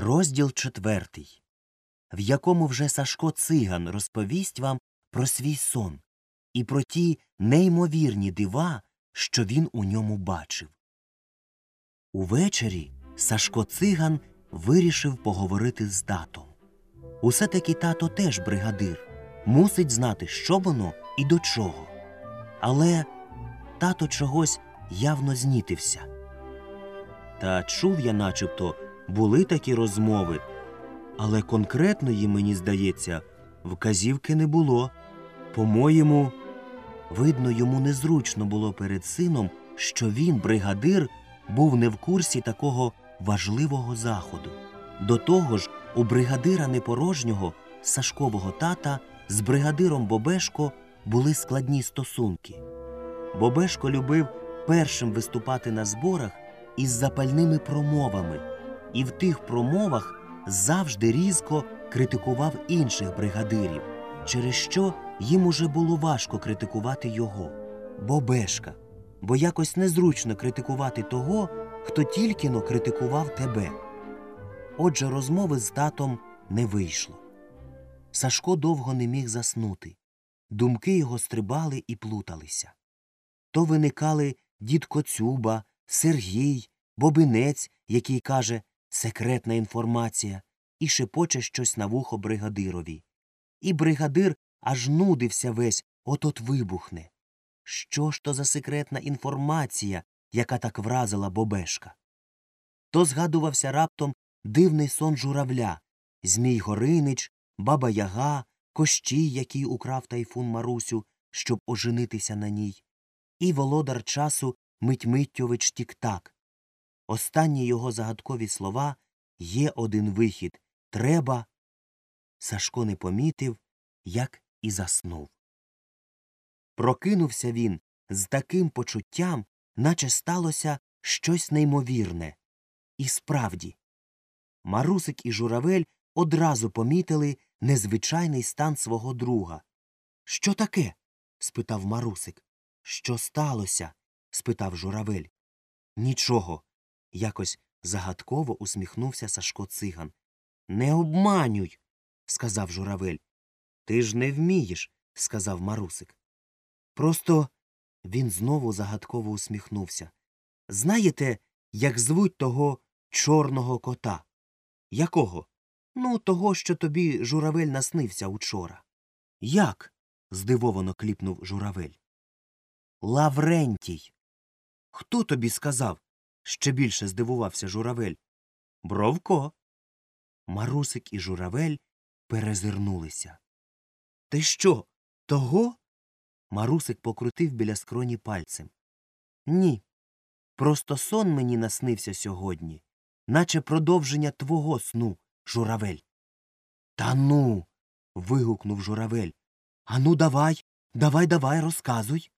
Розділ четвертий, в якому вже Сашко Циган розповість вам про свій сон і про ті неймовірні дива, що він у ньому бачив. Увечері Сашко Циган вирішив поговорити з татом. Усе таки тато теж бригадир, мусить знати, що воно і до чого. Але тато чогось явно знітився. Та чув я, начебто, були такі розмови, але конкретної, мені здається, вказівки не було. По-моєму, видно, йому незручно було перед сином, що він, бригадир, був не в курсі такого важливого заходу. До того ж, у бригадира непорожнього Сашкового тата з бригадиром Бобешко були складні стосунки. Бобешко любив першим виступати на зборах із запальними промовами, і в тих промовах завжди різко критикував інших бригадирів, через що їм уже було важко критикувати його, Бобешка, бо якось незручно критикувати того, хто тільки но критикував тебе. Отже, розмови з татом не вийшло. Сашко довго не міг заснути. Думки його стрибали і плуталися. То виникали дід Коцюба, Сергій, Бобинець, який каже секретна інформація, і шепоче щось на вухо бригадирові. І бригадир аж нудився весь от от вибухне. Що ж то за секретна інформація, яка так вразила Бобешка? То згадувався раптом дивний сон журавля, Змій Горинич, Баба Яга, Кощій, який украв тайфун Марусю, щоб оженитися на ній, і володар часу Митьмиттєвич Тік-Так. Останні його загадкові слова є один вихід треба. Сашко не помітив, як і заснув. Прокинувся він з таким почуттям, наче сталося щось неймовірне. І справді, Марусик і журавель одразу помітили незвичайний стан свого друга. Що таке? спитав Марусик. Що сталося? спитав журавель. Нічого. Якось загадково усміхнувся Сашко циган. Не обманюй, сказав журавель. Ти ж не вмієш, сказав Марусик. Просто він знову загадково усміхнувся. Знаєте, як звуть того чорного кота? Якого? Ну, того, що тобі журавель наснився учора. Як? здивовано кліпнув журавель. Лаврентій. Хто тобі сказав? Ще більше здивувався журавель. Бровко. Марусик і журавель перезирнулися. Ти що? Того? Марусик покрутив біля скроні пальцем. Ні. Просто сон мені наснився сьогодні, наче продовження твого сну, журавель. Та ну. вигукнув журавель. Ану, давай, давай, давай, розказуй.